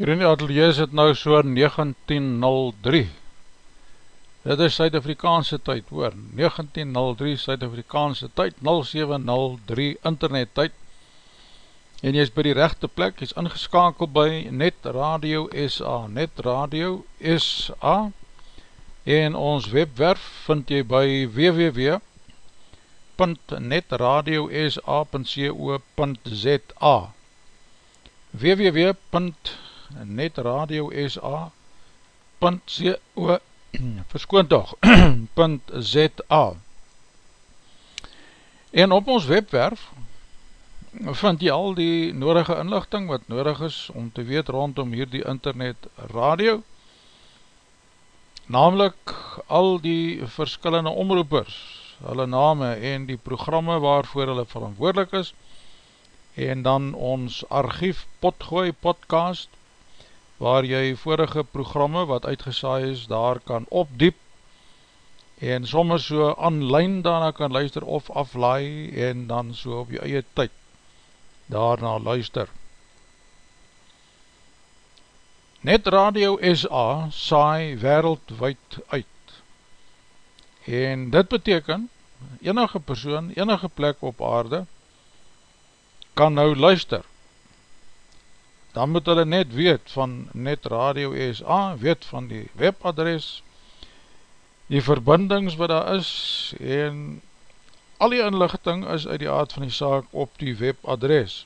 Hier in die atelier is het nou so 1903 Dit is Suid-Afrikaanse tyd hoor. 1903 Suid-Afrikaanse tyd 0703 internet tyd. En jy is by die rechte plek Jy is ingeskakeld by Net Radio SA Net Radio SA En ons webwerf vind jy by www.netradiosa.co.za www.netradiosa.co verskoondag .za En op ons webwerf vind jy al die nodige inlichting wat nodig is om te weet rondom hierdie internet radio. Namelijk al die verskillende omroepers hulle name en die programme waarvoor hulle verantwoordelik is. En dan ons archief potgooi podcast waar jy vorige programme wat uitgesaai is daar kan opdiep en soms so online daarna kan luister of aflaai en dan so op jy eie tyd daarna luister. Net Radio SA saai wereldwijd uit en dit beteken enige persoon, enige plek op aarde kan nou luister dan moet hulle net weet van Net Radio SA, weet van die webadres, die verbindings wat daar is, en al die inlichting is uit die aard van die saak op die webadres.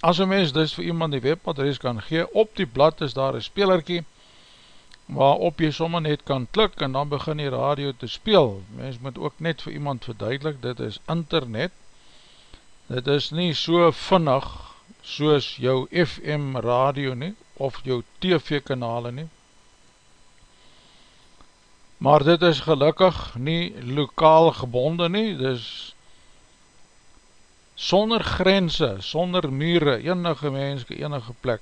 As een mens dus vir iemand die webadres kan gee, op die blad is daar een spelerkie, waarop jy sommer net kan klik en dan begin die radio te speel. Mens moet ook net vir iemand verduidelik, dit is internet, dit is nie so vinnig soos jou FM radio nie, of jou TV kanale nie, maar dit is gelukkig nie lokaal gebonden nie, dit is sonder grense, sonder mure, enige menske, enige plek,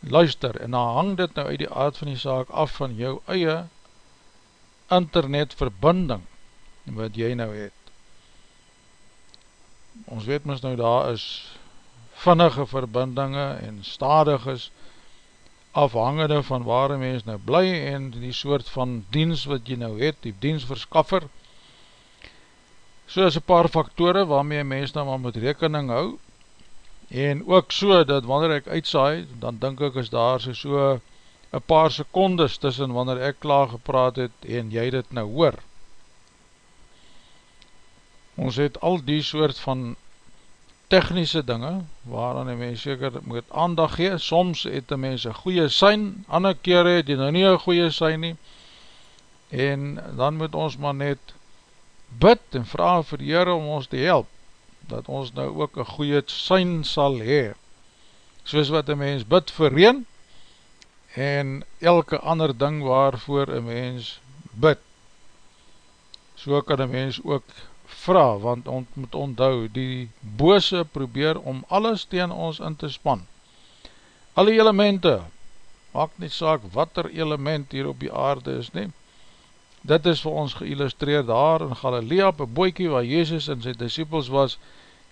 luister, en dan hang dit nou uit die aard van die saak af van jou eie internetverbinding, wat jy nou het. Ons weet mis nou daar is vinnige verbindinge en stadig is afhangende van waar een mens nou bly en die soort van diens wat jy nou het, die diensverskaffer, So is een paar faktore waarmee mens nou maar met rekening hou en ook so dat wanneer ek uitsaai, dan denk ek is daar so so een paar secondes tussen wanneer ek klaar gepraat het en jy dit nou hoor. Ons het al die soort van technische dinge waaraan die mens seker moet aandag gee, soms het die mens een goeie sein, ander keer het die nou nie een goeie sein nie. En dan moet ons maar net bid en vraag vir die Heere om ons te help, dat ons nou ook een goeie sein sal hee, soos wat een mens bid vir reen, en elke ander ding waarvoor een mens bid. So kan een mens ook vraag, want ons moet onthou, die bose probeer om alles tegen ons in te span. Alle elemente, maak nie saak wat er element hier op die aarde is neem, Dit is vir ons geïllustreer daar in Galilea op een boekie waar Jezus en sy disciples was,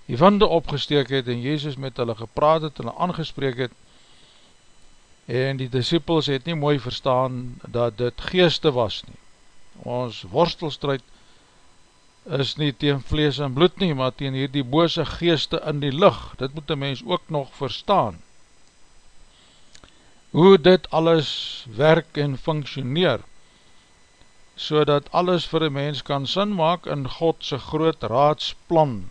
die winde opgesteek het en Jezus met hulle gepraat het en aangespreek het en die disciples het nie mooi verstaan dat dit geeste was nie. Ons worstelstrijd is nie teen vlees en bloed nie, maar teen hier die bose geeste in die licht. Dit moet die mens ook nog verstaan. Hoe dit alles werk en functioneer so dat alles vir die mens kan sin maak in Godse groot raadsplan.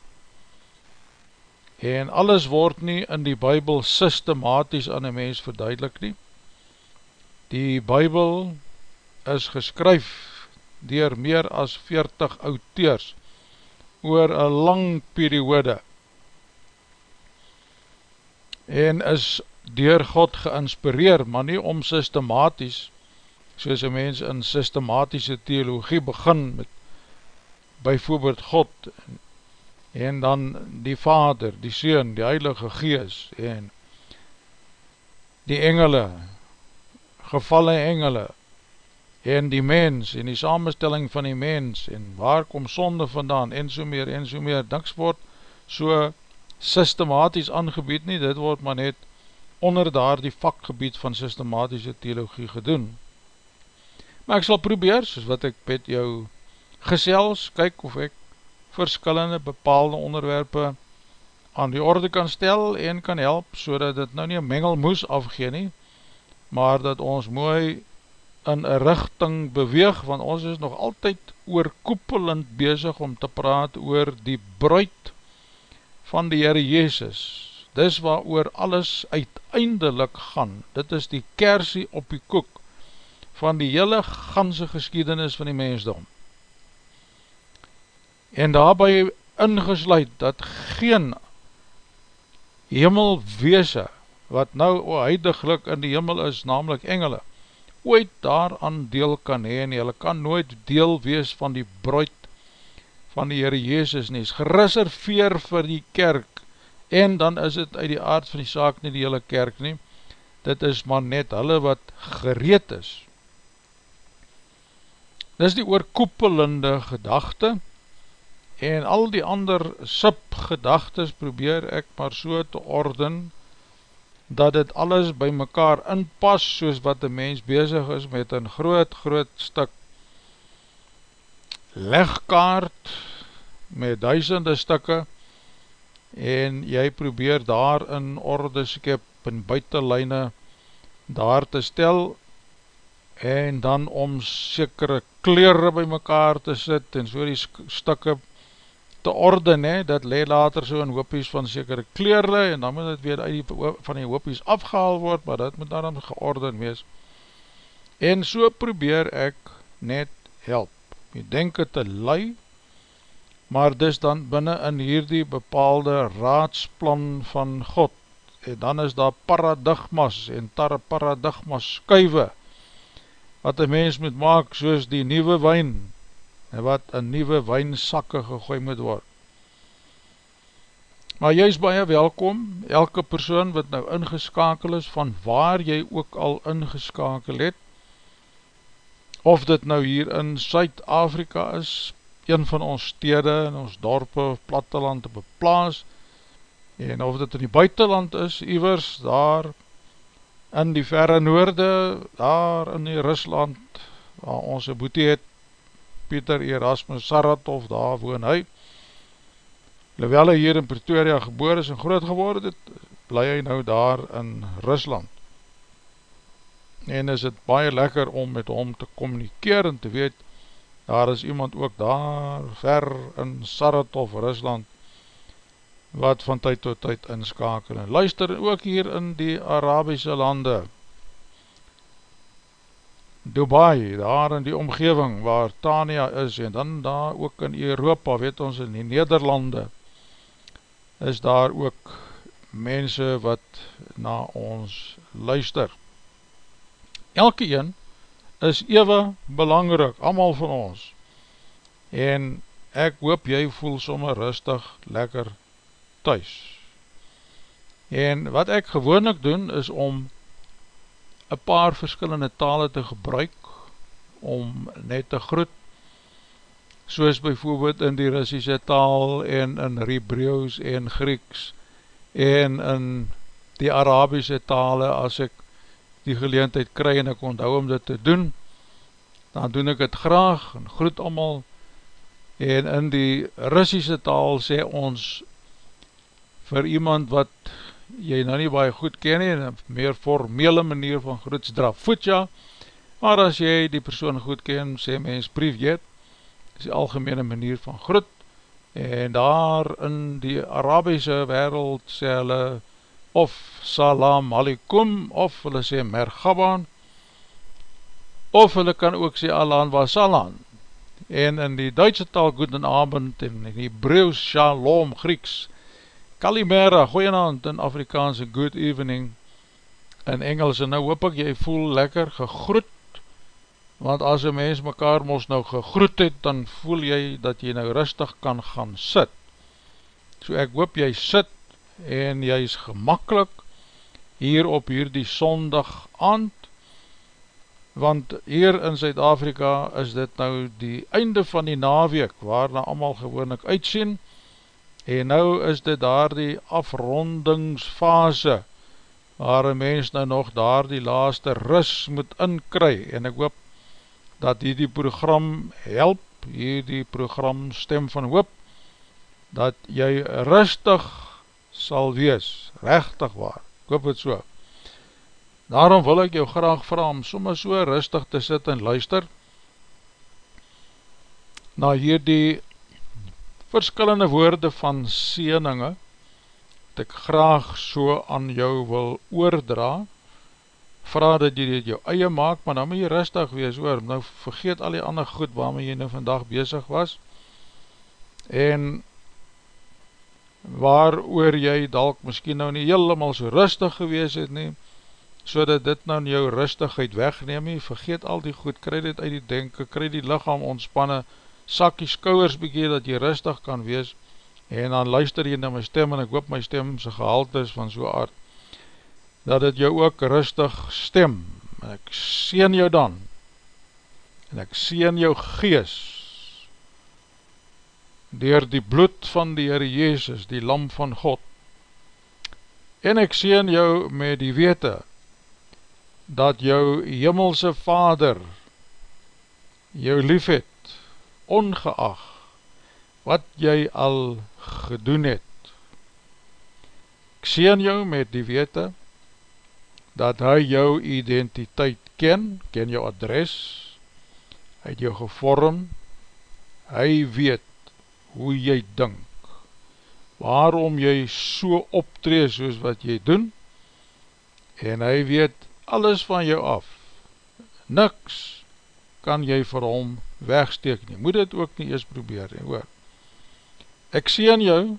En alles word nie in die Bijbel systematisch aan die mens verduidelik nie. Die Bijbel is geskryf dier meer as 40 auteurs oor een lang periode. En is dier God geïnspireer, maar nie om systematisch soos een mens in systematische theologie begin met bijvoorbeeld God en dan die Vader, die Seun, die Heilige Gees en die engele, gevalle engele en die mens en die samenstelling van die mens en waar kom sonde vandaan en so meer en so meer, diks word so systematisch aangebied nie, dit word maar net onder daar die vakgebied van systematische theologie gedoen. Maar ek sal probeer, soos wat ek met jou gesels, kyk of ek verskillende bepaalde onderwerpe aan die orde kan stel en kan help, so dat dit nou nie een mengelmoes afgeen nie, maar dat ons mooi in een richting beweeg, want ons is nog altyd oorkoepelend bezig om te praat oor die bruid van die Heere Jezus. Dis waar oor alles uiteindelik gaan, dit is die kersie op die koek, van die hele ganse geskiedenis van die mensdom. En daarby ingesluid dat geen hemelweese, wat nou huidiglik in die hemel is, namelijk engele, ooit daaraan deel kan heen, en hulle kan nooit deel wees van die brood van die Heere Jezus nie, is gereserveer vir die kerk, en dan is het uit die aard van die saak nie die hele kerk nie, dit is maar net hulle wat gereed is, Dis die oorkoepelende gedachte. En al die ander subgedachtes probeer ek maar so te orden dat dit alles by mekaar inpas soos wat die mens bezig is met een groot groot stuk legkaart met duisende stukke en jy probeer daar in orde skep en buitenlijne daar te stel en dan om sekere kleren by mekaar te sit en so die stikke te orde, ne, dat le later so in hoopies van sekere kleren en dan moet het weer die, van die hoopies afgehaal word, maar dat moet dan georden wees. En so probeer ek net help. Jy denk het te lui, maar dis dan binnen in hierdie bepaalde raadsplan van God. En dan is daar paradigmas en tar paradigmas skuive, wat een mens moet maak soos die nieuwe wijn, en wat in nieuwe wijnsakke gegooi moet word. Maar jy is baie welkom, elke persoon wat nou ingeskakel is, van waar jy ook al ingeskakel het, of dit nou hier in Suid-Afrika is, een van ons stede, in ons dorpe, platteland, op een plaas, en of dit in die buitenland is, iwers, daar, in die verre noorde, daar in die Rusland, waar ons een boete het, Pieter Erasmus Saratov, daar woon hy, Lewelle hier in Pretoria geboor is en groot geworden het, bly hy nou daar in Rusland. En is het baie lekker om met hom te communikeer en te weet, daar is iemand ook daar ver in Saratov, Rusland, wat van tyd tot tyd inskakel. En luister ook hier in die Arabische lande, Dubai, daar in die omgeving waar Tania is, en dan daar ook in Europa, weet ons in die Nederlande, is daar ook mense wat na ons luister. Elke een is ewe belangrik, amal van ons, en ek hoop jy voel sommer rustig, lekker thuis. En wat ek gewoonlik doen, is om een paar verskillende tale te gebruik om net te groet soos bijvoorbeeld in die Russische taal en in Hebrews en Grieks en in die Arabische tale. As ek die geleentheid kry en ek onthou om dit te doen dan doen ek het graag en groet allemaal en in die Russische taal sê ons vir iemand wat jy nou nie baie goed ken nie, een meer formele manier van groetsdra voetja, maar as jy die persoon goed ken, sê mens brief jeet, is die algemene manier van groet, en daar in die Arabische wereld sê hulle of salam alikum, of hulle sê mergaban, of hulle kan ook sê alan wa salan, en in die Duitse taal goeden abend, en in die Hebrews shalom Grieks, Kalimera, goeienavond in Afrikaanse good evening. In Engels en nou hoop ek jy voel lekker gegroet want as een mens mekaar mos nou gegroet het dan voel jy dat jy nou rustig kan gaan sit. So ek hoop jy sit en jy is gemakkelijk hier op hier die sondag aand want hier in Zuid-Afrika is dit nou die einde van die naweek waarna allemaal gewoonlik uitsien. En nou is dit daar die afrondingsfase waar een mens nou nog daar die laaste ris moet inkry. En ek hoop dat hier die program help, hier die program stem van hoop, dat jy rustig sal wees, rechtig waar, ek hoop het so. Daarom wil ek jou graag vraag om soms so rustig te sit en luister na hier die verskillende woorde van sieninge dat ek graag so aan jou wil oordra. Vraag dat jy dit jou eie maak maar dan moet jy rustig wees oor nou vergeet al die ander goed waarmee jy nou vandag bezig was. En waar oor jy dalk miskien nou nie helemaal so rustig gewees het nie so dat dit nou jou rustigheid wegneem nie. Vergeet al die goed, kry dit uit die denken kry die lichaam ontspanne sak die skouwers bykie dat jy rustig kan wees. En dan luister jy na my stem en ek hoop my stem sy gehalte is van so aard dat het jou ook rustig stem. En ek sien jou dan. En ek sien jou gees. Dier die bloed van die Heere Jezus, die lam van God. En ek sien jou met die wete dat jou jimmelse vader jou lief het ongeag wat jy al gedoen het. Ek sien jou met die wete, dat hy jou identiteit ken, ken jou adres, hy het jou gevorm, hy weet hoe jy dink, waarom jy so optree soos wat jy doen, en hy weet alles van jou af, niks kan jy vir hom wegsteek nie, moet dit ook nie eers probeer nie, hoor. Ek sien jou,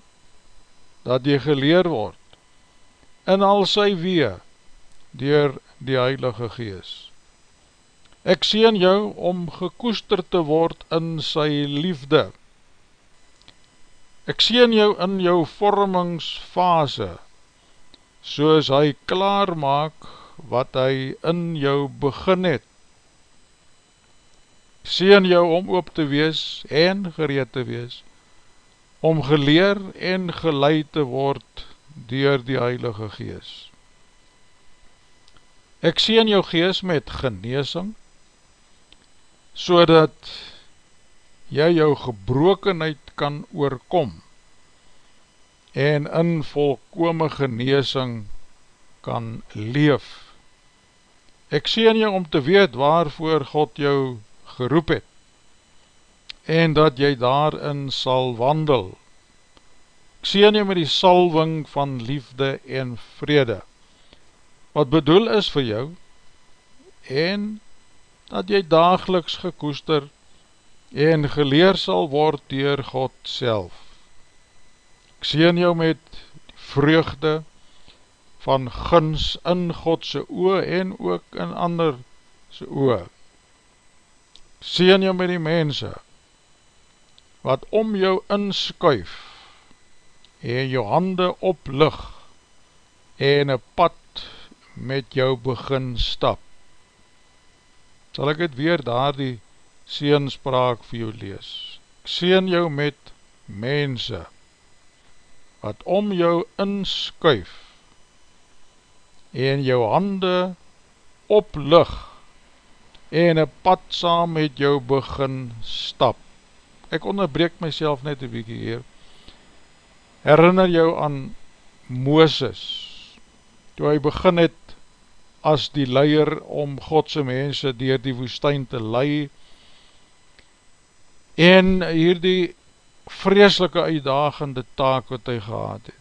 dat jy geleer word, in al sy wee, dier die Heilige Gees. Ek sien jou om gekoester te word in sy liefde. Ek sien jou in jou vormingsfase, soos hy klaar maak wat hy in jou begin het. Ek sien jou om op te wees en gereed te wees, om geleer en geleid te word dier die Heilige Gees. Ek sien jou gees met geneesing, so dat jy jou gebrokenheid kan oorkom en in volkome geneesing kan leef. Ek sien jou om te weet waarvoor God jou geroep het en dat jy daarin sal wandel. Ek sien jou met die salving van liefde en vrede wat bedoel is vir jou en dat jy dageliks gekoester en geleer sal word dier God self. Ek sien jou met vreugde van guns in Godse oe en ook in ander se oe. Ek sien jou met die mense wat om jou inskuif en jou hande oplig en een pad met jou begin stap. Sal ek het weer daar die seenspraak vir jou lees. Ek seen jou met mense wat om jou inskuif en jou hande oplig en een pad saam met jou begin stap. Ek onderbreek myself net een bykie hier. Herinner jou aan Mooses, toe hy begin het as die leier om Godse mense dier die woestijn te lei en hier die vreselike uitdagende taak wat hy gehad het.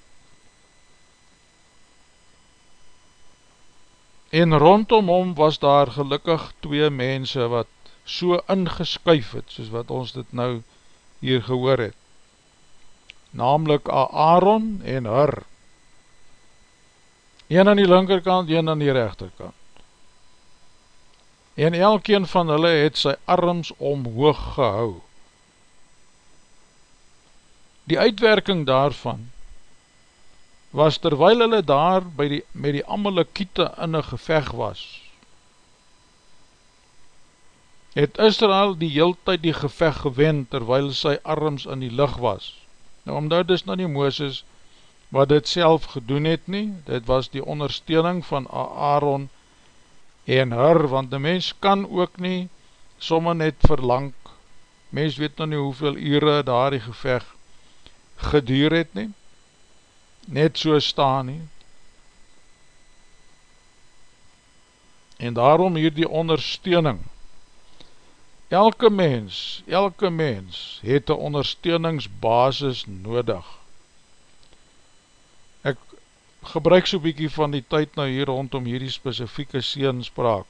En rondom hom was daar gelukkig twee mense wat so ingeskuif het, soos wat ons dit nou hier gehoor het. Namelijk Aaron en Hur. Een aan die linkerkant, een aan die rechterkant. En elkeen van hulle het sy arms omhoog gehou. Die uitwerking daarvan was terwyl hulle daar by die, met die Amalekiete in een geveg was, het Israel die heel tyd die geveg gewend terwyl sy arms in die licht was. Nou, omdat dis nou nie Mooses wat dit self gedoen het nie, dit was die ondersteuning van Aaron en Hur, want die mens kan ook nie somme net verlang, mens weet nou nie hoeveel ure daar die geveg geduur het nie, net so staan nie, en daarom hier die ondersteuning, elke mens, elke mens het een ondersteuningsbasis nodig, gebruik so bykie van die tyd nou hier rondom hierdie specifieke seenspraak,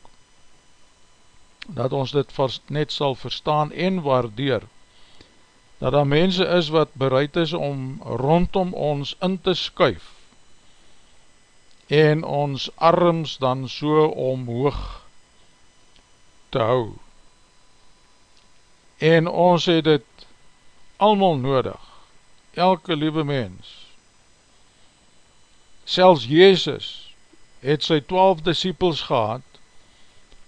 dat ons dit net sal verstaan en waardeer, dat daar mense is wat bereid is om rondom ons in te skuif, en ons arms dan so omhoog te hou. En ons het dit allemaal nodig, elke liewe mens, Selfs Jezus het sy twaalf disciples gehad,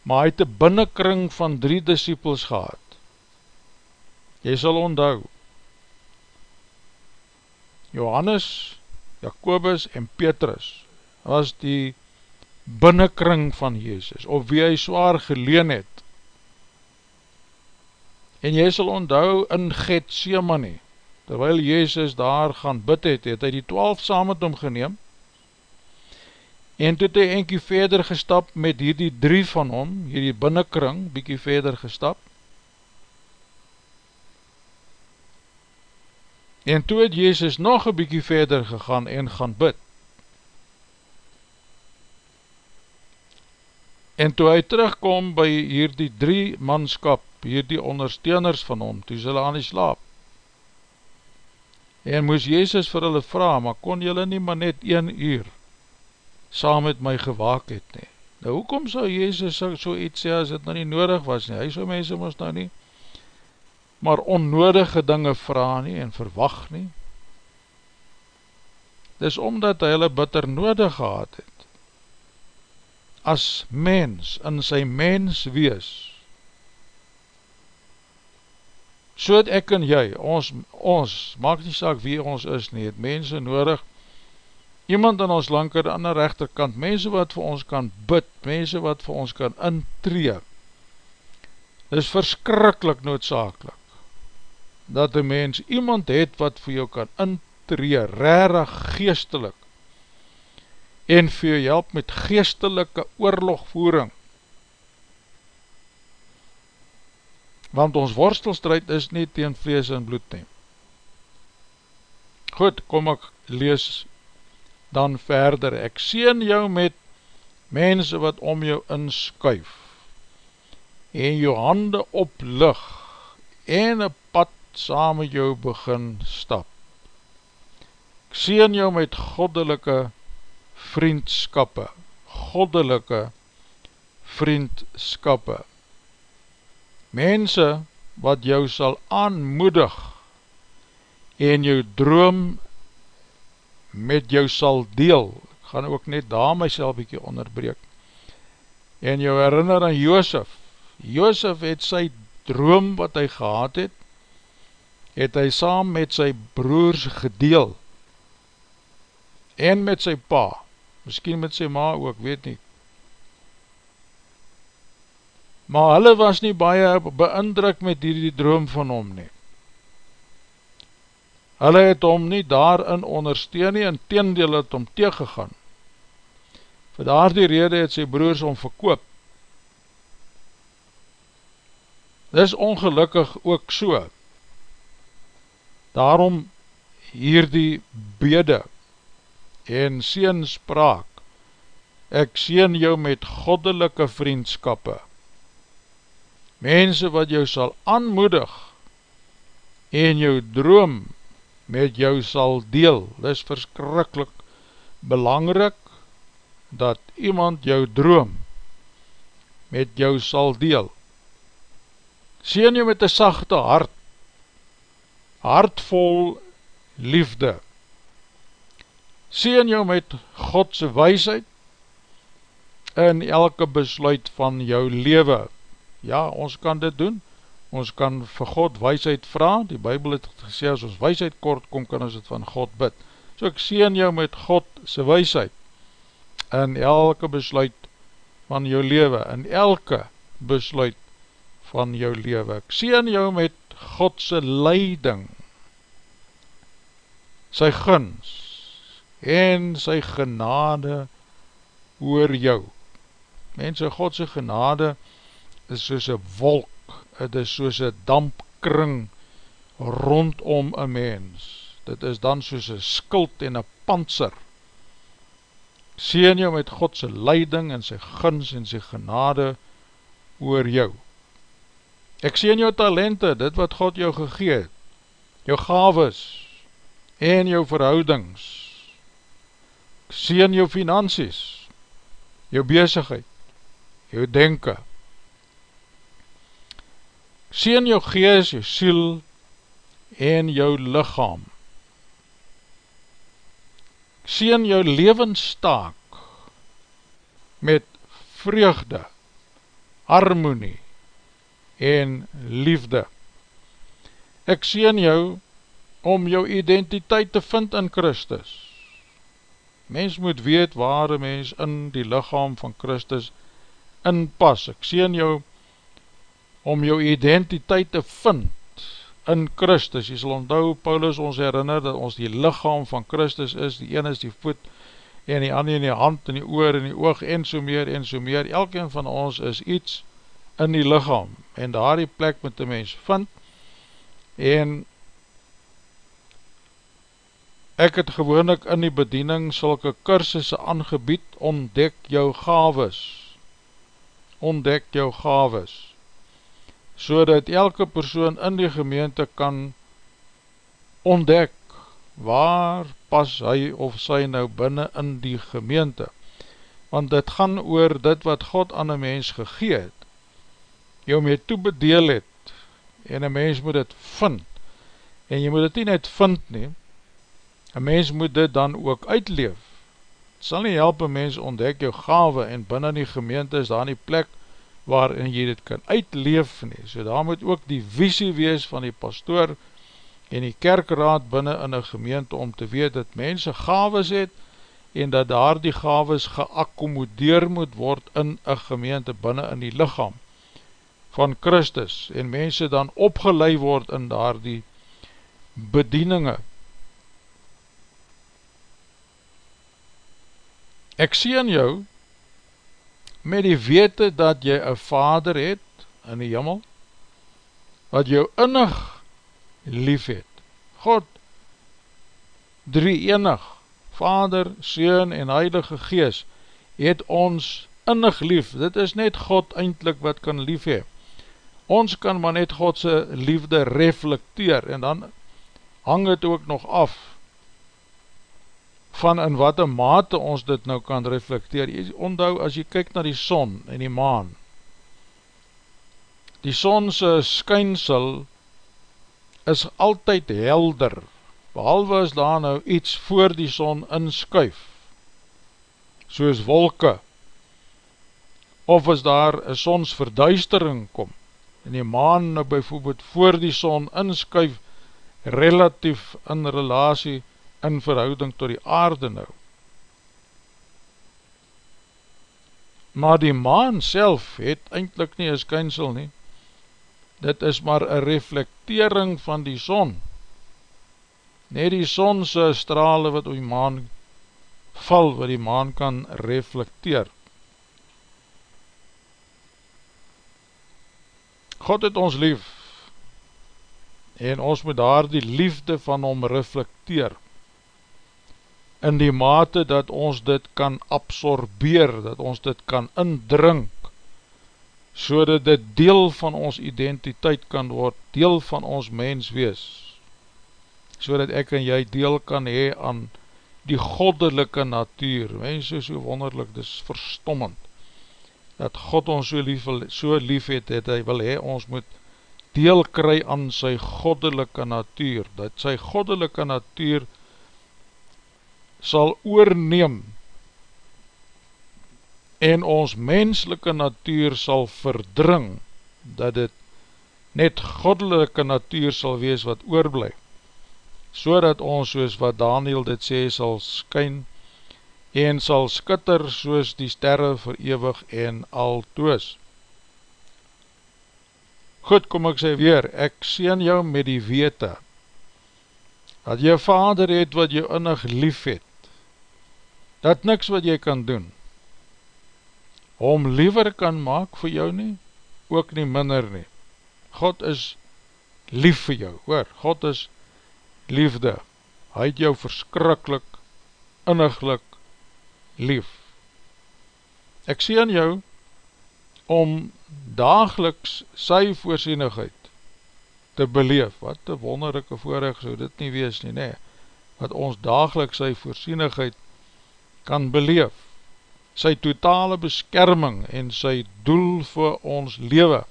maar hy het een binnenkring van drie disciples gehad. Jy sal onthou, Johannes, Jacobus en Petrus was die binnenkring van Jezus, op wie hy zwaar geleen het. En jy sal onthou in Gethsemane, terwyl Jezus daar gaan bid het, het hy die twaalf saam met hom geneem, En toe het hy enkie verder gestap met hierdie drie van hom, hierdie binnenkring, bykie verder gestap. En toe het Jezus nog een bykie verder gegaan en gaan bid. En toe hy terugkom by hierdie drie manskap, hierdie ondersteuners van hom, toe hulle aan die slaap. En moes Jezus vir hulle vraag, maar kon julle nie maar net een uur saam met my gewaak het nie. Nou hoekom sou Jezus so iets sê as het nou nie nodig was nie? Hy sou mense moes nou nie maar onnodige dinge vraag nie en verwacht nie. Dis omdat hy hulle bitter nodig gehad het. As mens in sy mens wees, so het ek en jy, ons, ons, maak nie saak wie ons is nie, het mense nodig, iemand aan ons lanker aan die rechterkant, mense wat vir ons kan bid, mense wat vir ons kan intree, is verskrikkelijk noodzakelik, dat die mens iemand het wat vir jou kan intree, rarig geestelik, en vir jou help met geestelike oorlogvoering, want ons worstelstrijd is nie teen vlees en bloed neem. Goed, kom ek lees dan verder. Ek sien jou met mense wat om jou inskuif en jou hande oplig en een pad saam met jou begin stap. Ek sien jou met goddelike vriendskappe, goddelike vriendskappe. Mense wat jou sal aanmoedig en jou droom met jou sal deel, ek gaan ook net daar myself bykie onderbreek, en jou herinner aan Joosef, Joosef het sy droom wat hy gehad het, het hy saam met sy broers gedeel, en met sy pa, miskien met sy ma ook, weet nie, maar hulle was nie baie beindruk met die droom van hom nie. Hulle het hom nie daarin ondersteun nie, en teendeel het hom tegegaan. Voor daar die rede het sy broers hom verkoop. Dis ongelukkig ook so. Daarom hier die bede en sien spraak, ek sien jou met goddelike vriendskappe, mense wat jou sal aanmoedig en jou droom met jou sal deel. Dit is verskrikkelijk belangrik dat iemand jou droom met jou sal deel. Sien jou met een sachte hart, hartvol liefde. Sien jou met Godse weisheid in elke besluit van jou leven. Ja, ons kan dit doen, ons kan vir God weisheid vraag, die Bijbel het gesê, as ons weisheid kort kom, kan ons het van God bid. So ek sien jou met God sy weisheid, in elke besluit van jou leven, in elke besluit van jou leven. Ek sien jou met God sy leiding, sy guns, en sy genade oor jou. Mense, God sy genade, is soos een wolk, het is soos een dampkring rondom een mens, dit is dan soos een skuld en een panser, sien jou met Godse leiding en sy guns en sy genade oor jou. Ek sien jou talente, dit wat God jou gegeet, jou gaves en jou verhoudings, ek sien jou finansies, jou bezigheid, jou denken, sien jou gees, jou siel en jou lichaam. Sien jou levenstaak met vreugde, harmonie en liefde. Ek sien jou om jou identiteit te vind in Christus. Mens moet weet waar een mens in die lichaam van Christus inpas. Ek sien jou om jou identiteit te vind in Christus. Jy sal onthou, Paulus ons herinner dat ons die lichaam van Christus is, die een is die voet en die ander in die hand, en die oor, en die oog, en so meer, en so meer, elkeen van ons is iets in die lichaam, en daar die plek met die mens vind, en ek het gewoonlik in die bediening sulke kursusse aangebied, ontdek jou gaves, ontdek jou gaves, so dat elke persoon in die gemeente kan ontdek, waar pas hy of sy nou binnen in die gemeente, want dit gaan oor dit wat God aan een mens gegeet, jou mee toebedeel het, en een mens moet dit vind, en jy moet dit nie net vind nie, een mens moet dit dan ook uitleef, het sal nie help een mens ontdek jou gave, en binnen die gemeente is daar nie plek, waarin jy dit kan uitleef nie, so daar moet ook die visie wees van die pastoor, en die kerkraad binnen in een gemeente, om te weet dat mense gaves het, en dat daar die gaves geakkomodeer moet word in een gemeente binnen in die lichaam, van Christus en mense dan opgelei word in daar die bedieninge. Ek aan jou met die wete dat jy een vader het in die jimmel, wat jou innig lief het. God, drie enig, Vader, Seun en Heilige Gees, het ons innig lief. Dit is net God eindelijk wat kan lief hee ons kan maar net Godse liefde reflecteer en dan hang het ook nog af van in wat een mate ons dit nou kan reflecteer. Jy onthou as jy kyk na die son en die maan, die sonse skynsel is altyd helder, behalwe as daar nou iets voor die son inskuif, soos wolke, of as daar een sonsverduistering kom, en die maan nou bijvoorbeeld voor die son inskuif relatief in relatie in verhouding tot die aarde nou. Maar die maan self het eindelijk nie een skynsel nie, dit is maar een reflectering van die son, net die sonse strale wat op die maan val, wat die maan kan reflecteer. God het ons lief en ons moet daar die liefde van hom reflecteer in die mate dat ons dit kan absorbeer, dat ons dit kan indrink, so dat dit deel van ons identiteit kan word, deel van ons mens wees, so dat ek en jy deel kan hee aan die goddelike natuur, mens is so wonderlik, dit is verstommend, dat God ons so lief, so lief het, het hy wil hee, ons moet deel kry aan sy goddelike natuur, dat sy goddelike natuur sal oorneem en ons menslike natuur sal verdring, dat het net goddelike natuur sal wees wat oorblij, so dat ons soos wat Daniel dit sê sal skyn en sal skitter soos die sterre verewig en altoos. Goed, kom ek sê weer, ek sien jou met die wete, dat jy vader het wat jy innig lief het, dat niks wat jy kan doen, om liever kan maak vir jou nie, ook nie minder nie. God is lief vir jou, hoor, God is liefde, hy het jou verskrikkelijk, inniglik lief. Ek sê aan jou om dageliks sy voorsienigheid te beleef, wat een wonderlijke voorrecht zou dit nie wees nie, nee, wat ons dageliks sy voorsienigheid kan beleef, sy totale beskerming en sy doel vir ons lewe.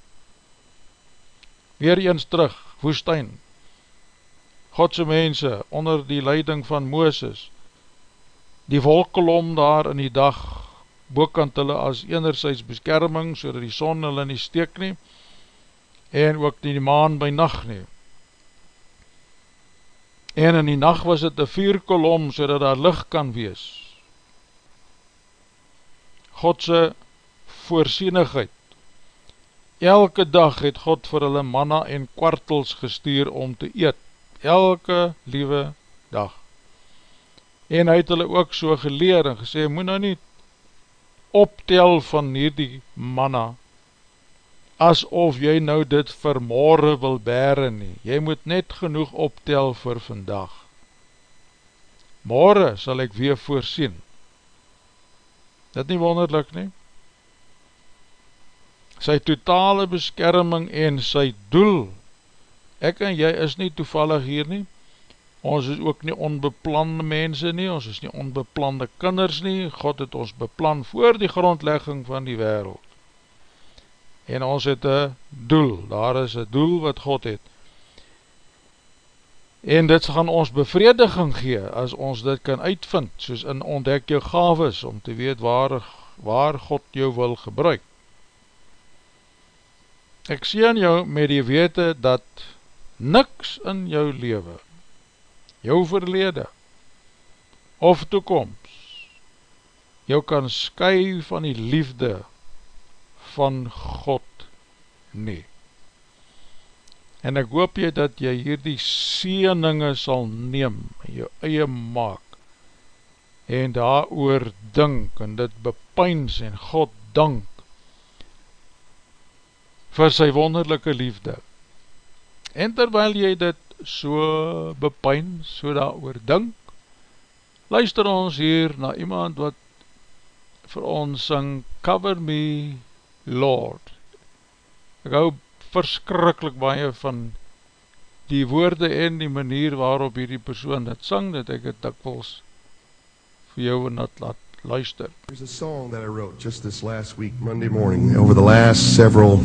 Weer eens terug, woestijn, Godse mense onder die leiding van Mooses, die wolkolom daar in die dag boekant hulle as enerzijds beskerming so dat die son hulle nie steek nie en ook die maan by nacht nie. En in die nacht was het een vierkolom so dat daar licht kan wees. Godse voorsienigheid elke dag het God vir hulle manna en kwartels gestuur om te eet. Elke liewe dag en hy het hulle ook so geleer en gesê, moet nou nie optel van hierdie manna, asof jy nou dit vir morgen wil bere nie, jy moet net genoeg optel vir vandag. Morgen sal ek weer voorsien. Dit nie wonderlik nie? Sy totale beskerming en sy doel, ek en jy is nie toevallig hier nie, ons is ook nie onbeplande mense nie, ons is nie onbeplande kinders nie, God het ons beplan voor die grondlegging van die wereld. En ons het een doel, daar is een doel wat God het. En dit gaan ons bevrediging gee, as ons dit kan uitvind, soos in ontdek jou gaves, om te weet waar, waar God jou wil gebruik. Ek sê aan jou met die wete dat niks in jou leven jou verlede of toekomst jou kan sky van die liefde van God nie. En ek hoop jy dat jy hierdie sieninge sal neem en jou eie maak en daar oor dink en dit bepeins en God dank vir sy wonderlijke liefde. En terwyl jy dit so bepijn, so daar oor dink, luister ons hier na iemand wat vir ons sing, Cover Me Lord. Ek hou verskrikkelijk baie van die woorde en die manier waarop hierdie persoon dit sing, dat ek het dikwels vir jou en dat laat luister. There's a song that I wrote just this last week, Monday morning, over the last several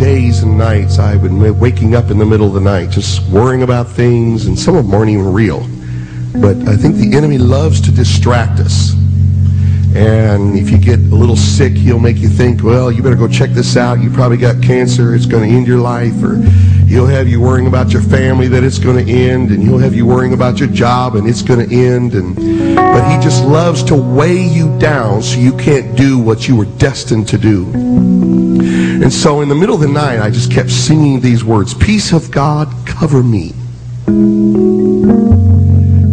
days and nights I've been waking up in the middle of the night just worrying about things, and some of them aren't even real. But I think the enemy loves to distract us. And if you get a little sick, he'll make you think, well, you better go check this out. You probably got cancer. It's going to end your life. Or he'll have you worrying about your family that it's going to end. And he'll have you worrying about your job and it's going to end. And, but he just loves to weigh you down so you can't do what you were destined to do. And so in the middle of the night, I just kept singing these words, Peace of God, cover me.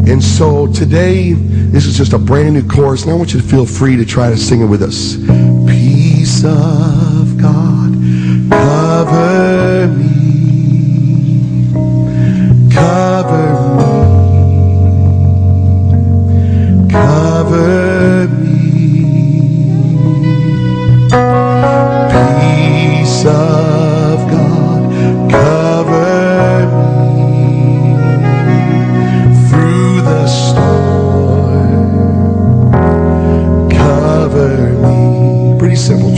And so today, this is just a brand new chorus, and I want you to feel free to try to sing it with us. Peace of God,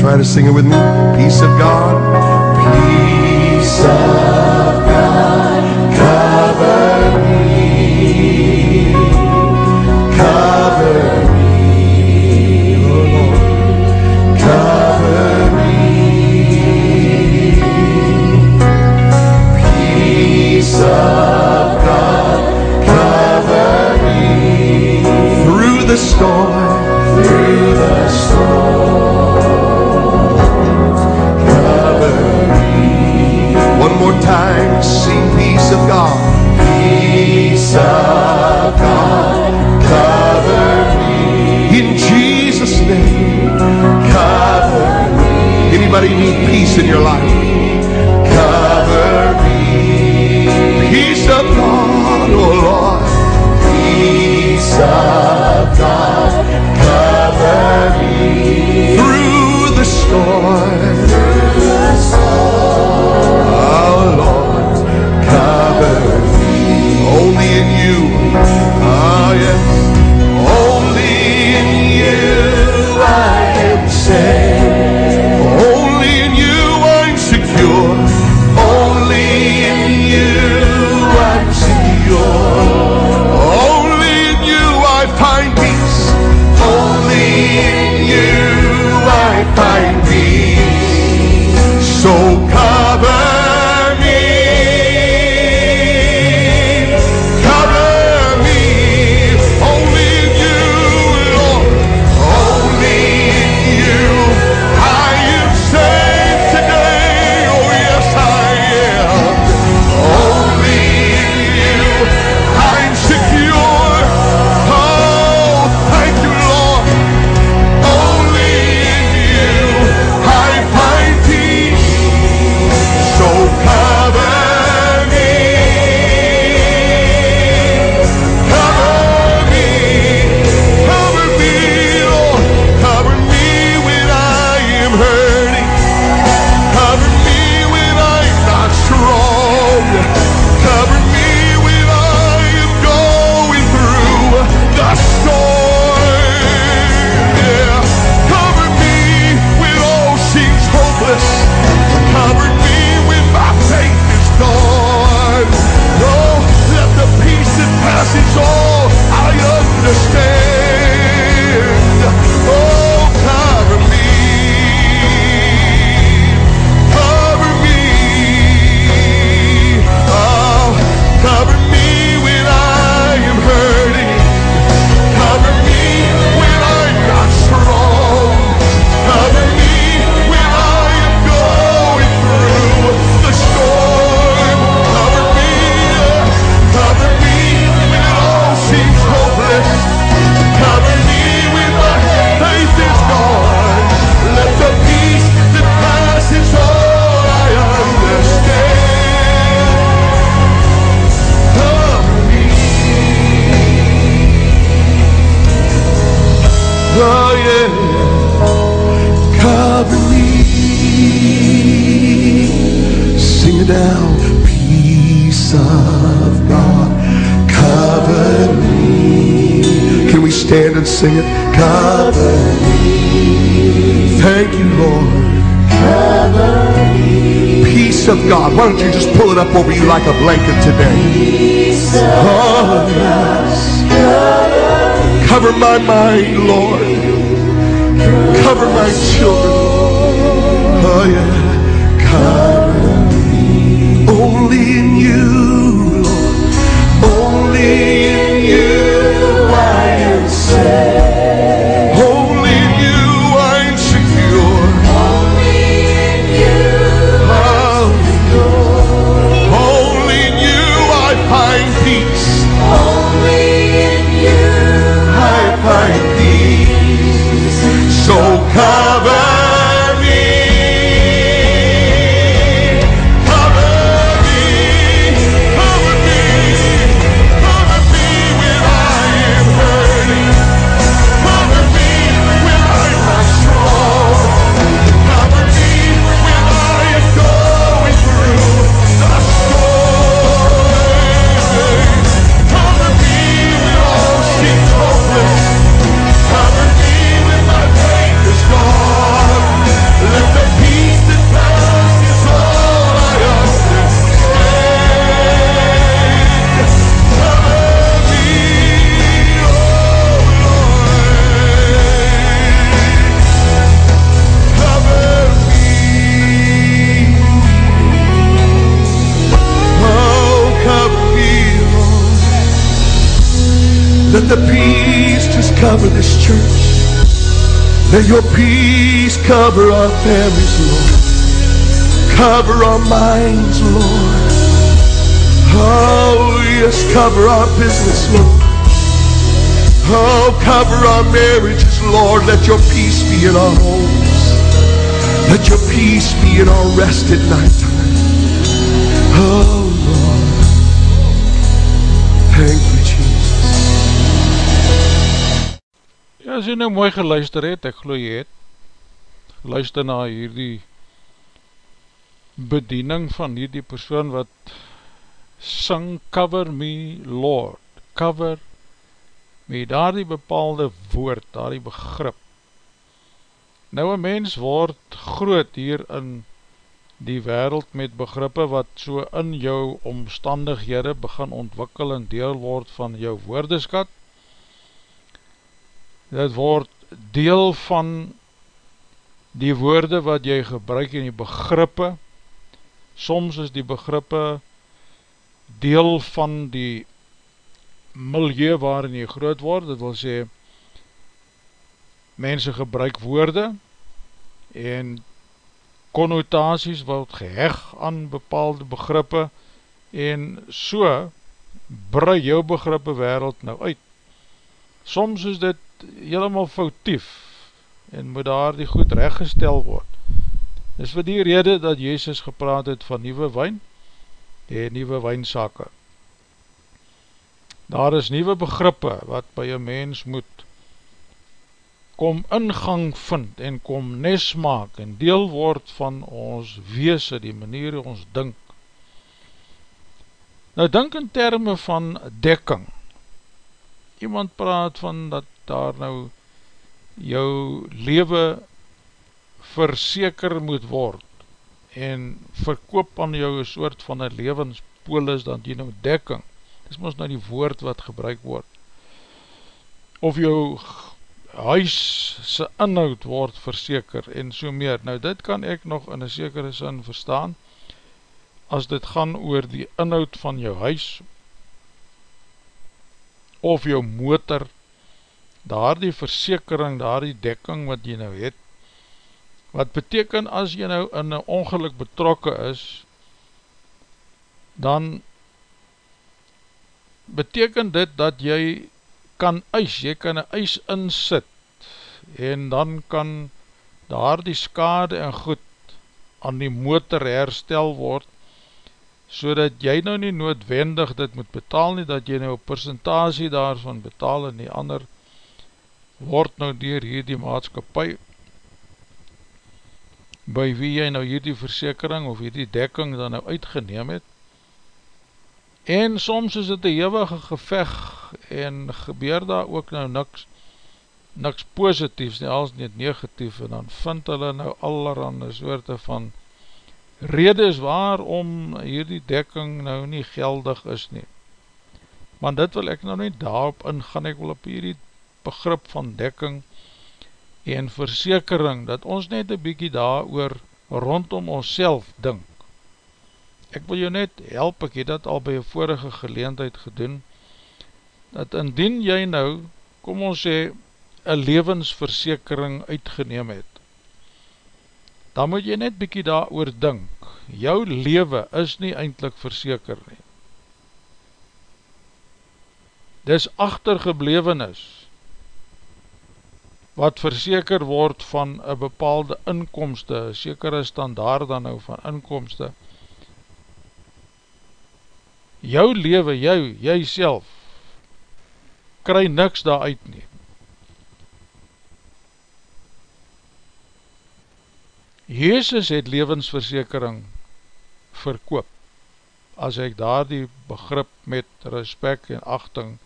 Try to sing it with me. Peace of God. Peace of Anybody need peace in your life? Cover me. Peace of God, oh Lord. Peace of God, cover me. Through the storm. Oh Lord, cover me. Only in you. Oh yes. Sing it? Cover me. Thank you, Lord. Cover me. Peace of God. Why don't you just pull it up over you like a blanket today? Oh, yes. Cover my mind, Lord. Cover my children. Oh, yeah. Cover Let your peace cover our families, Lord. Cover our minds, Lord. Oh, yes, cover our business, Lord. Oh, cover our marriages, Lord. Let your peace be in our homes. Let your peace be in our rest at night time. Oh, Lord. Thank you, as jy nou mooi geluister het, ek glo jy het, luister na hierdie bediening van hierdie persoon wat sing, cover me Lord, cover me, daar die bepaalde woord, daar die begrip. Nou een mens word groot hier in die wereld met begrippe wat so in jou omstandighede begin ontwikkel en deel word van jou woordeskat, dit word deel van die woorde wat jy gebruik in die begrippe, soms is die begrippe deel van die milieu waarin jy groot word, dit wil sê, mense gebruik woorde, en connotaties wat geheg aan bepaalde begrippe, en so brei jou begrippe wereld nou uit. Soms is dit helemaal foutief, en moet daar die goed rechtgestel word. Dis vir die rede dat Jezus gepraat het van nieuwe wijn, en nieuwe wijnsake. Daar is nieuwe begrippe wat by een mens moet kom ingang vind en kom nes maak en deel word van ons weese, die manier ons dink. Nou dink in termen van dekking. Iemand praat van dat daar nou jou lewe verseker moet word en verkoop aan jou een soort van een levenspolis dan die nou dekking. Dis ons nou die woord wat gebruik word. Of jou huis sy inhoud word verseker en so meer. Nou dit kan ek nog in een sekere sin verstaan as dit gaan oor die inhoud van jou huis of jou motor daar die versekering, daar die dekking wat jy nou het wat beteken as jy nou in een ongeluk betrokke is dan beteken dit dat jy kan eis, jy kan een eis insit en dan kan daar die skade en goed aan die motor herstel word so dat jy nou nie noodwendig dit moet betaal nie, dat jy nou een percentage daarvan betaal en die ander word nou dier hier die maatskapie by wie jy nou hierdie versekering of hierdie dekking dan nou uitgeneem het. En soms is dit een hevige geveg en gebeur daar ook nou niks, niks positiefs nie, als niet negatief en dan vind hulle nou allerhande soorte van redes waarom hierdie dekking nou nie geldig is nie. Maar dit wil ek nou nie daarop ingaan, ek wil op hierdie begrip van dekking en versekering, dat ons net een bykie daar oor rondom ons self dink. Ek wil jou net help, ek het dat al by jou vorige geleendheid gedoen, dat indien jy nou, kom ons sê, een levensversekering uitgeneem het, dan moet jy net bykie daar oor dink. Jou leven is nie eindelijk verseker nie. Dis achtergeblevenis, wat verseker word van een bepaalde inkomste, een sekere standaard dan nou van inkomste. Jou leven, jou, jy self, kry niks daar uit nie. Jezus het levensversekering verkoop, as ek daar die begrip met respect en achting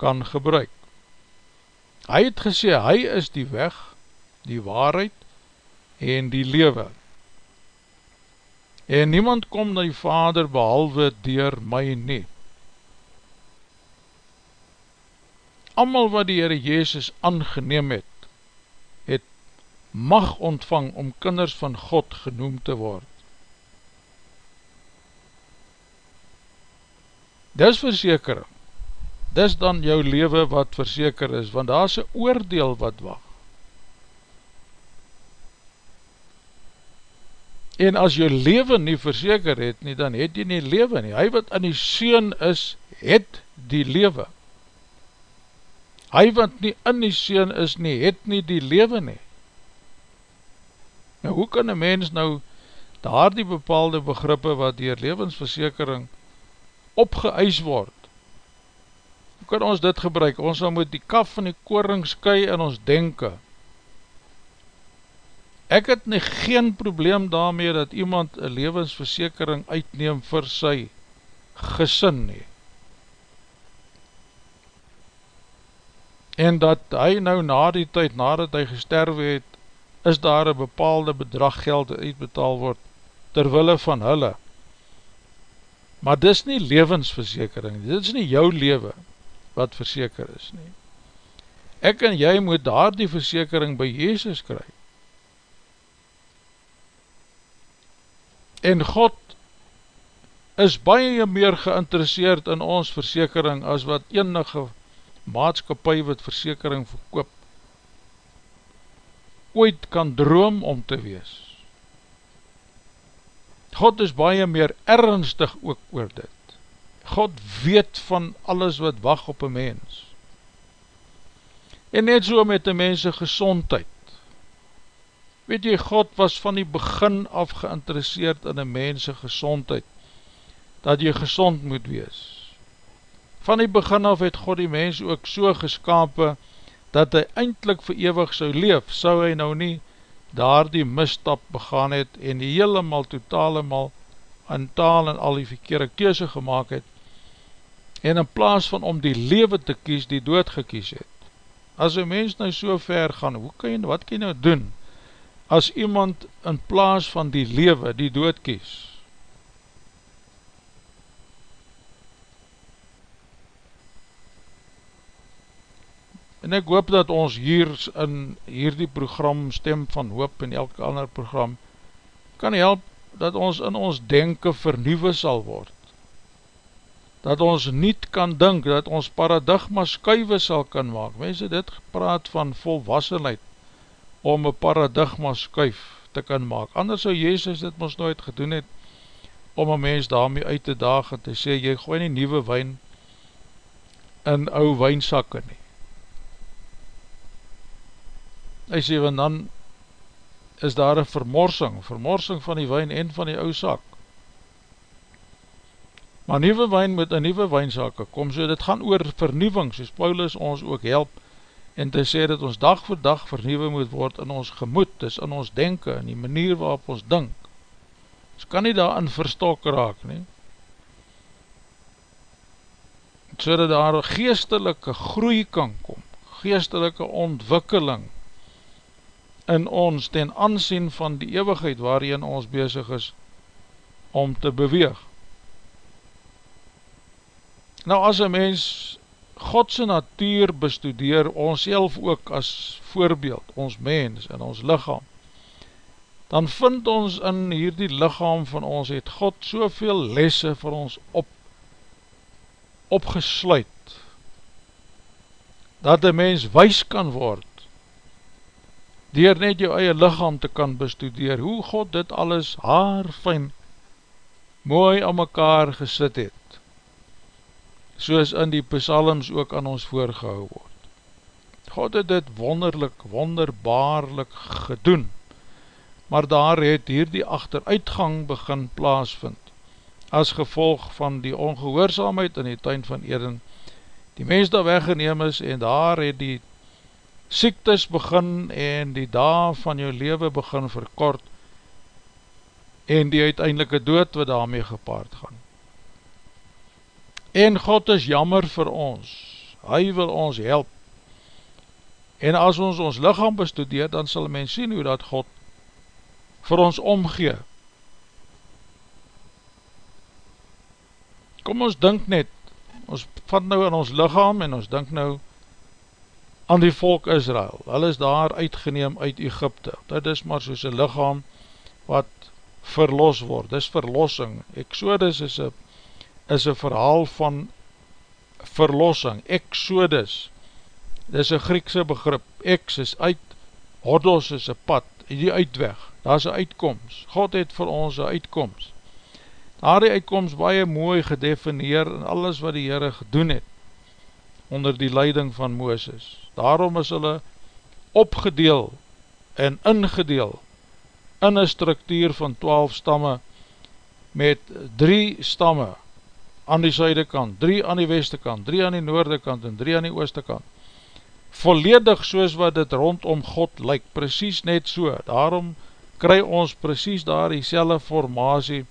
kan gebruik. Hy het gesê, hy is die weg, die waarheid en die lewe. En niemand kom na die Vader behalwe dier my nie. Amal wat die Heere Jezus aangeneem het, het mag ontvang om kinders van God genoem te word. Dis versekering dis dan jou leven wat verseker is, want daar is een oordeel wat wacht. En as jou leven nie verseker het nie, dan het jy nie leven nie. Hy wat in die Seen is, het die leven. Hy wat nie in die Seen is nie, het nie die leven nie. Nou, hoe kan een mens nou daar die bepaalde begrippe wat dier levensversekering opgeëis word, Hoe kan ons dit gebruik? Ons sal moet die kaf van die koring sky in ons denken. Ek het nie geen probleem daarmee dat iemand een levensversekering uitneem vir sy gesin nie. En dat hy nou na die tyd, nadat hy gesterwe het, is daar een bepaalde bedrag geld uitbetaal word, terwille van hulle. Maar dis nie levensversekering, dit is nie jou leven wat verseker is nie. Ek en jy moet daar die versekering by Jezus kry. En God is baie meer geïnteresseerd in ons versekering as wat enige maatskapie wat versekering verkoop ooit kan droom om te wees. God is baie meer ernstig ook oor dit. God weet van alles wat wacht op een mens. En net so met die mense gezondheid. Weet jy, God was van die begin af geïnteresseerd in die mense gezondheid, dat jy gezond moet wees. Van die begin af het God die mens ook so geskapen, dat hy eindelijk verewig sou leef, sou hy nou nie daar die misstap begaan het, en die helemaal, totalemal, in taal en al die verkeerde keuze gemaakt het, en in plaas van om die lewe te kies, die dood gekies het. As een mens nou so ver gaan, hoe kan jy, wat kan jy nou doen, as iemand in plaas van die lewe, die dood kies? En ek hoop dat ons hier in hierdie program Stem van Hoop en elke ander program kan help dat ons in ons denken vernieuwe sal word dat ons niet kan dink, dat ons paradigma skuive sal kan maak. Mense, dit gepraat van volwassenheid, om een paradigma skuif te kan maak. Anders sou Jezus dit ons nooit gedoen het, om een mens daarmee uit te daag en te sê, jy gooi nie nieuwe wijn in ou wijnsakke nie. Hy sê, want dan is daar een vermorsing, vermorsing van die wijn en van die ou sak. Maar nieuwe wijn moet een nieuwe wijnzake kom, so dit gaan oor vernieuwing, soos Paulus ons ook help en te sê dat ons dag vir dag vernieuwe moet word in ons gemoed, dis in ons denken, in die manier waarop ons dink. Ons kan nie daarin verstok raak nie. So dat daar geestelike groei kan kom, geestelike ontwikkeling in ons ten aansien van die eeuwigheid waarin ons bezig is om te beweeg. Nou as een mens Godse natuur bestudeer, ons self ook as voorbeeld, ons mens en ons lichaam, dan vind ons in hierdie lichaam van ons, het God soveel lesse vir ons op, opgesluit, dat een mens wees kan word, dier net jou eie lichaam te kan bestudeer, hoe God dit alles haar fijn, mooi aan mekaar gesit het, soos in die psalms ook aan ons voorgehou word. God het dit wonderlik, wonderbaarlik gedoen, maar daar het hier die achteruitgang begin plaasvind, as gevolg van die ongehoorzaamheid in die tuin van Eden, die mens daar weggeneem is, en daar het die siektes begin, en die dag van jou leven begin verkort, en die uiteindelike dood wat daarmee gepaard gaan. En God is jammer vir ons. Hy wil ons help. En as ons ons lichaam bestudeer, dan sal men sien hoe dat God vir ons omgee. Kom ons dink net, ons vat nou in ons lichaam en ons dink nou aan die volk Israel. Hulle is daar uitgeneem uit Egypte. Dit is maar soos een lichaam wat verlos word. Dit is verlossing. Exodus is een is een verhaal van verlossing, exodus, dit is een Griekse begrip, ex is uit, hodos is een pad, die uitweg, daar is een uitkomst, God het vir ons een uitkomst, daar die uitkomst baie mooi gedefinieer in alles wat die Heere gedoen het, onder die leiding van Mooses, daarom is hulle opgedeel en ingedeel, in een structuur van twaalf stamme, met drie stamme, aan die suide kant, drie aan die weste kant, drie aan die noorde kant en drie aan die ooste kant. Volledig soos wat dit rondom God lyk, precies net so, daarom kry ons precies daar die selle formatie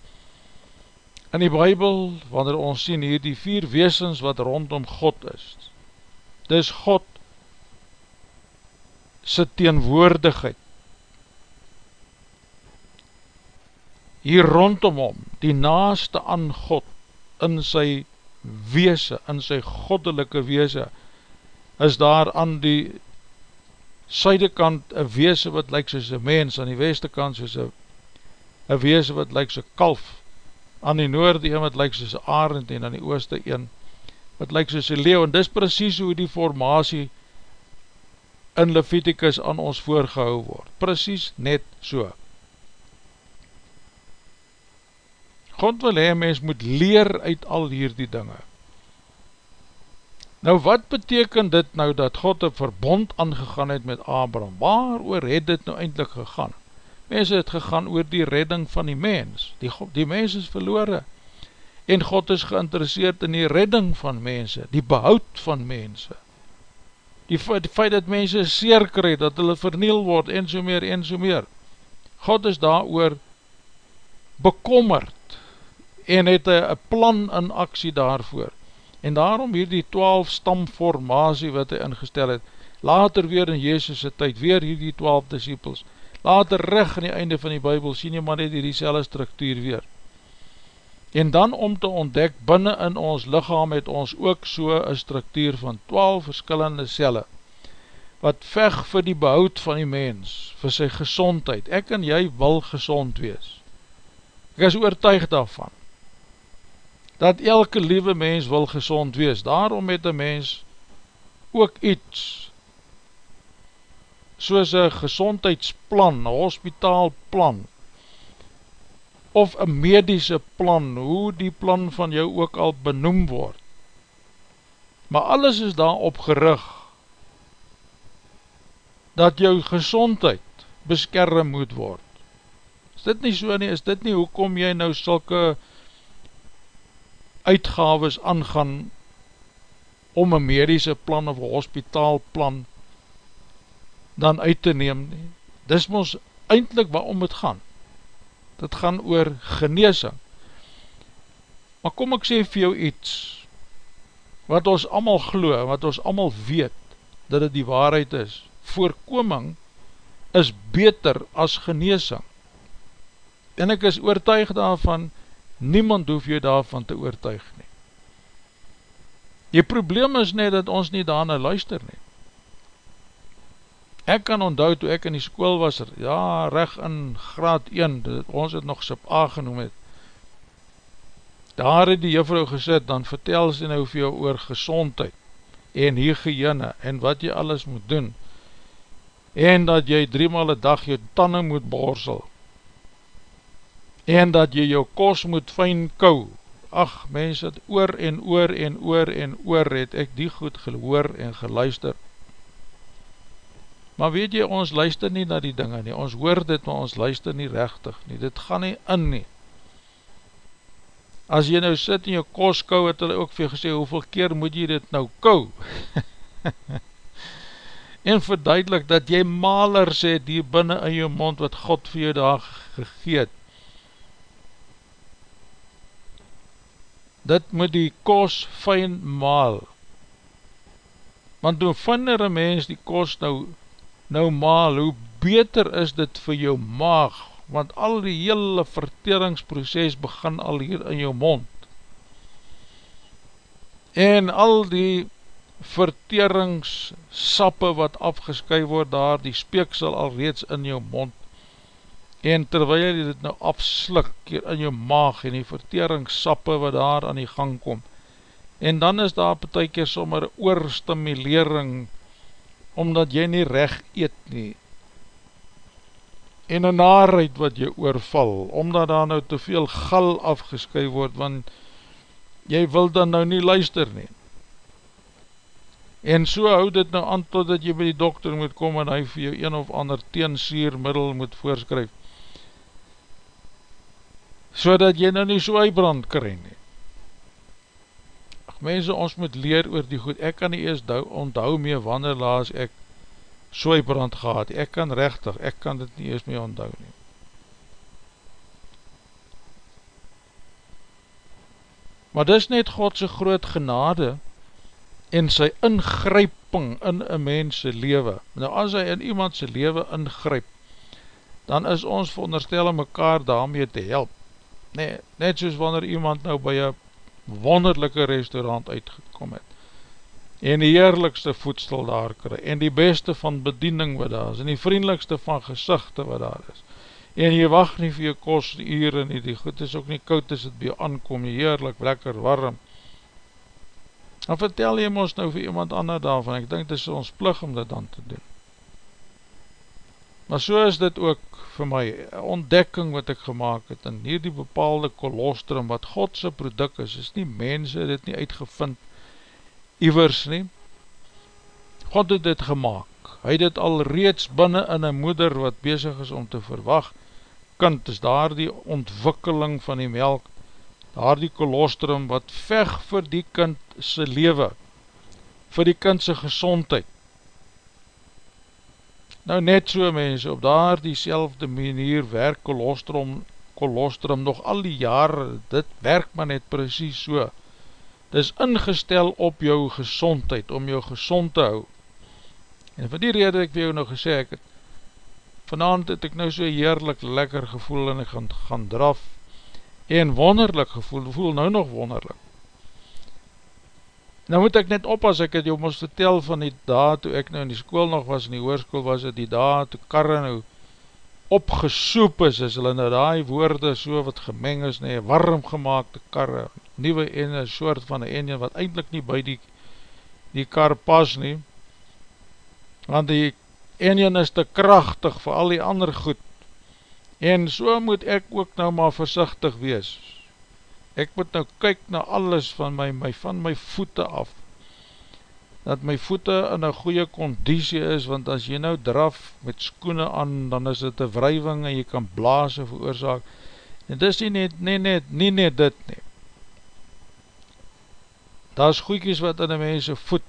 in die bybel, wanneer ons sien hier die vier weesens wat rondom God is. Dis God sy teenwoordigheid. Hier rondom hom, die naaste aan God, in sy weese, in sy goddelike weese, is daar aan die syde kant een weese wat lyk soos een mens, aan die weste kant soos een weese wat lyk soos kalf, aan die noorde een wat lyk soos een arend en aan die ooste een wat lyk soos een leeuw, en dis precies hoe die formatie in Leviticus aan ons voorgehou word, precies net so. God wil hee, mens moet leer uit al hierdie dinge. Nou wat beteken dit nou dat God een verbond aangegaan het met Abraham? Waar oor het dit nou eindelijk gegaan? Mense het gegaan oor die redding van die mens. Die, die mens is verloore. En God is geïnteresseerd in die redding van mense, die behoud van mense. Die, die feit dat mense seer krijg, dat hulle verniel word, en so meer, en so meer. God is daar oor bekommerd en het een plan in aksie daarvoor. En daarom hier die 12 stamformatie wat hy ingestel het, later weer in Jezus' tyd, weer hier die 12 disciples, later reg in die einde van die Bijbel, sien jy maar net hier die selle structuur weer. En dan om te ontdek, binnen in ons lichaam het ons ook so een structuur van 12 verskillende celle, wat veg vir die behoud van die mens, vir sy gezondheid. Ek en jy wil gezond wees. Ek is oortuig daarvan dat elke liewe mens wil gezond wees, daarom het een mens ook iets, soos een gezondheidsplan, een hospitaalplan, of een medische plan, hoe die plan van jou ook al benoem word. Maar alles is daarop gerig, dat jou gezondheid beskerm moet word. Is dit nie so nie, is dit nie, hoe kom jy nou sulke uitgaves aangaan om een medische plan of een hospitaalplan dan uit te neem nie. Dis ons eindelijk waarom het gaan. Dit gaan oor geneesing. Maar kom ek sê vir jou iets, wat ons allemaal glo, wat ons allemaal weet, dat het die waarheid is. Voorkoming is beter as geneesing. En ek is oortuig daarvan, niemand hoef jy daarvan te oortuig nie. Die probleem is net dat ons nie daarna luister nie. Ek kan onthou toe ek in die school was, ja, recht in graad 1, dat ons het nog sub A genoem het, daar het die juffrou gesit, dan vertel sy nou vir jou oor gezondheid, en hygiëne, en wat jy alles moet doen, en dat jy driemaal een dag jou tanden moet borsel, en dat jy jou kos moet fijn kou, ach mens het oor en oor en oor en oor het ek die goed gehoor en geluister, maar weet jy ons luister nie na die dinge nie, ons hoor dit maar ons luister nie rechtig nie, dit gaan nie in nie, as jy nou sit in jou kos kou, het hulle ook vir jy gesê, hoeveel keer moet jy dit nou kou, en verduidelik dat jy malers het hier binnen in jou mond wat God vir jou daar gegeet. Dit moet die kos fijn maal. Want hoe vinder een mens die kos nou, nou maal, hoe beter is dit vir jou maag, want al die hele verteringsproces begin al hier in jou mond. En al die verteringssappe wat afgesky word daar, die speeksel al reeds in jou mond, en terwijl jy dit nou afslik hier in jou maag, en die verteringssappe wat daar aan die gang kom, en dan is daar betek keer sommer oorstimulering, omdat jy nie recht eet nie, en een naarheid wat jy oorval, omdat daar nou te veel gal afgesky word, want jy wil dan nou nie luister nie, En so houd dit nou aan totdat jy by die dokter moet kom en hy vir jou een of ander teensiermiddel moet voorskryf. So dat jy nou nie so uitbrand kry nie. Ach mense, ons moet leer oor die goed. Ek kan nie eers onthou mee wanneer laas ek so uitbrand gehad. Ek kan rechtig, ek kan dit nie eers mee onthou nie. Maar dis net Godse groot genade, en sy ingryping in een mense lewe. Nou as hy in iemand sy lewe ingryp, dan is ons veronderstel om mekaar daarmee te help. Nee, net soos wanneer iemand nou by een wonderlijke restaurant uitgekom het, en die heerlikste voedsel daar kry, en die beste van bediening wat daar is, en die vriendelikste van gezichte wat daar is, en jy wacht nie vir jy kost die uur, en die goed is ook nie koud as het by jy aankom, jy heerlik, lekker, warm, dan vertel jy ons nou vir iemand ander daarvan, ek denk dit is ons plig om dit dan te doen. Maar so is dit ook vir my ontdekking wat ek gemaakt het, en hier die bepaalde kolostrum, wat Godse product is, is nie mense dit nie uitgevind, ivers nie, God het dit gemaakt, hy het dit al reeds binnen in een moeder wat bezig is om te verwacht, kind is daar die ontwikkeling van die melk, daar die kolostrum wat veg vir die kind sy lewe, vir die kind sy gezondheid. Nou net so mense, op daar die selfde manier werk kolostrum, kolostrum nog al die jare, dit werk maar net precies so. Dit is ingestel op jou gezondheid, om jou gezond te hou. En vir die rede ek vir jou nou gesê, ek het, vanavond het ek nou so heerlik lekker gevoel en ek gaan, gaan draf, en wonderlik gevoel, voel nou nog wonderlik. Nou moet ek net op as ek het jou moest vertel van die dag toe ek nou in die school nog was, in die hoerskoel was het die dag toe karre nou opgesoep is, is hulle nou die woorde so wat gemeng is, nee, warm gemaakte karre, nieuwe ene, soort van een ene, wat eindelijk nie by die, die kar pas nie, want die ene is te krachtig vir al die ander goed, En so moet ek ook nou maar versichtig wees. Ek moet nou kyk na alles van my, my van my voete af. Dat my voete in een goeie conditie is, want as jy nou draf met skoene aan, dan is dit een wrijving en jy kan blaas of oorzaak. En dis nie net, nie net, nie net dit nie. Daar is goeikies wat in die mense voet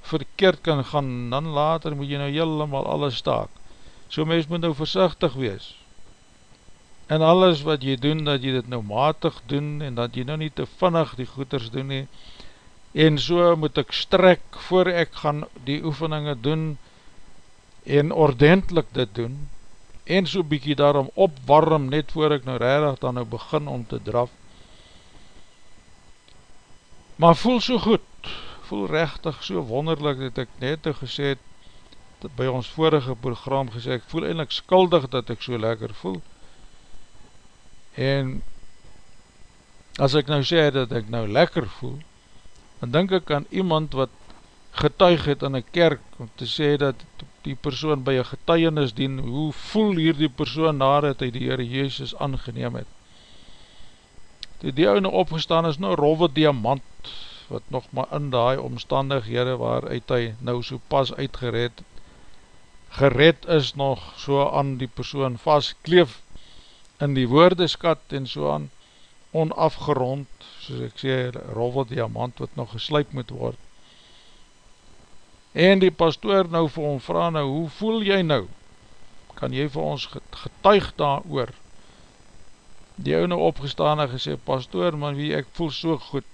verkeerd kan gaan, dan later moet jy nou helemaal alles staak. So mens moet nou voorzichtig wees. En alles wat jy doen, dat jy dit nou matig doen, en dat jy nou nie te vinnig die goeders doen nie, en so moet ek strek voor ek gaan die oefeninge doen, en ordentlik dit doen, en so bykie daarom opwarm, net voor ek nou redig dan nou begin om te draf, maar voel so goed, voel rechtig so wonderlik, dat ek net nou gesê het, by ons vorige program gesê, ek voel eindelijk skuldig dat ek so lekker voel, en as ek nou sê dat ek nou lekker voel, dan denk ek aan iemand wat getuig het in een kerk, om te sê dat die persoon by een getuienis dien, hoe voel hier die persoon nadat hy die Heere Jezus aangeneem het. Die die ouwe opgestaan is nou rove diamant, wat nog maar in die omstandighede waaruit hy nou so pas uitgered, gered is nog so aan die persoon vastkleef in die woordeskat en so aan onafgerond, soos ek sê, rove diamant wat nog gesluip moet word. En die pastoor nou vir hom vraag nou, hoe voel jy nou? Kan jy vir ons getuig daar oor? Die ou nou opgestaan en gesê, pastoor, man wie, ek voel so goed.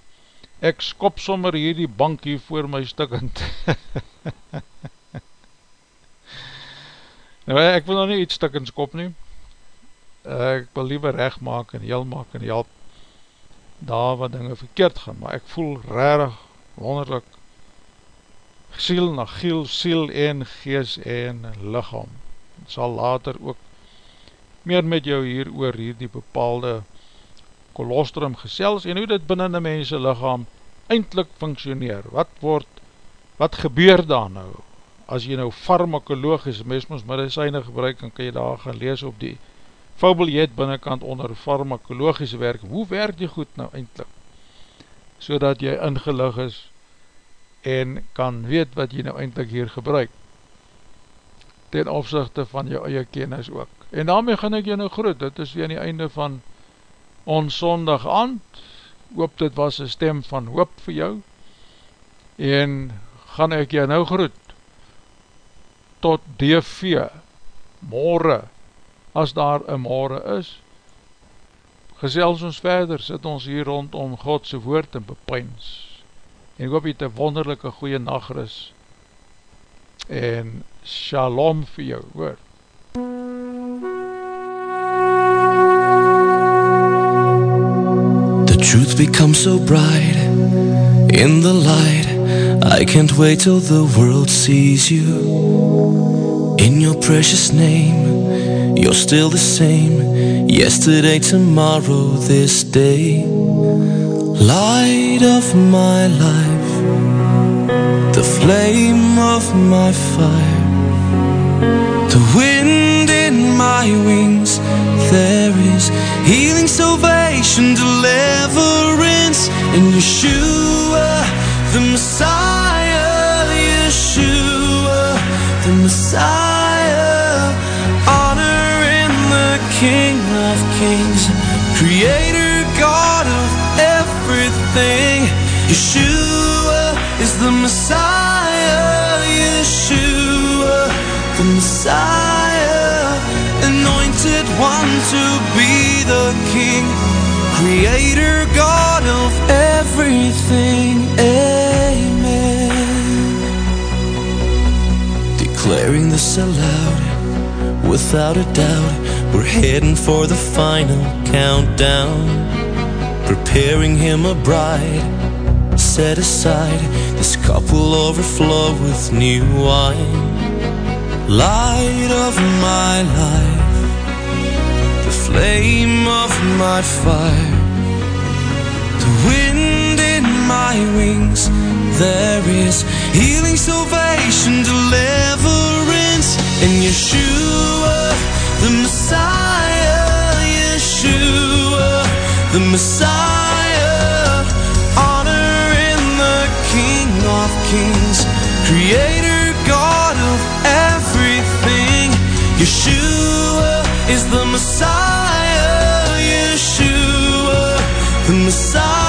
Ek skop sommer hier die bank hier voor my stikkend. nou, ek wil nou nie iets stikkend skop nie. Ek wil liever recht maak en heel maak en help daar wat dinge verkeerd gaan, maar ek voel rarig, wonderlik, siel na giel, siel en gees en lichaam. Het sal later ook meer met jou hier oor hier die bepaalde kolostrum gesels en hoe dit binnen die mense lichaam eindelijk functioneer. Wat word, wat gebeur daar nou? As jy nou farmakologisch, mens moest medicijne gebruik, dan kan jy daar gaan lees op die fabeljet binnenkant onder farmakologische werk. Hoe werk die goed nou eindelijk? So dat jy ingelig is en kan weet wat jy nou eindelijk hier gebruik. Ten opzichte van jou eie kennis ook. En daarmee gaan ek jy nou groet, dit is weer die einde van ons sondag aand, hoop dit was een stem van hoop vir jou, en gaan ek jy nou groet, tot DV, morgen, as daar een morgen is, gesels ons verder, sit ons hier rondom Godse woord en bepijns, en ek hoop jy het een wonderlijke goeie nachtrus. En shalom vir jou hoor. The truth becomes so bright in the light. I can't wait till the world sees you in your precious name you're still the same. Yesterday tomorrow this day. Light of my life, the flame of my fire, the wind in my wings. There is healing, salvation, deliverance. In Yeshua, the Messiah, Yeshua, the Messiah, Kings, Creator God of everything. Yeshua is the Messiah. Yeshua, the Messiah, anointed one to be the King, Creator, God of everything. Amen. Declaring this aloud, without a doubt, we're heading for the final countdown preparing him a bride. Set aside, this cup will overflow with new wine. Light of my life, the flame of my fire, the wind in my wings. There is healing, salvation, deliverance in Yeshua, the Messiah, Yeshua, the Messiah, honor in the King of Kings, Creator God of everything. Yeshua is the Messiah, Yeshua, the Messiah.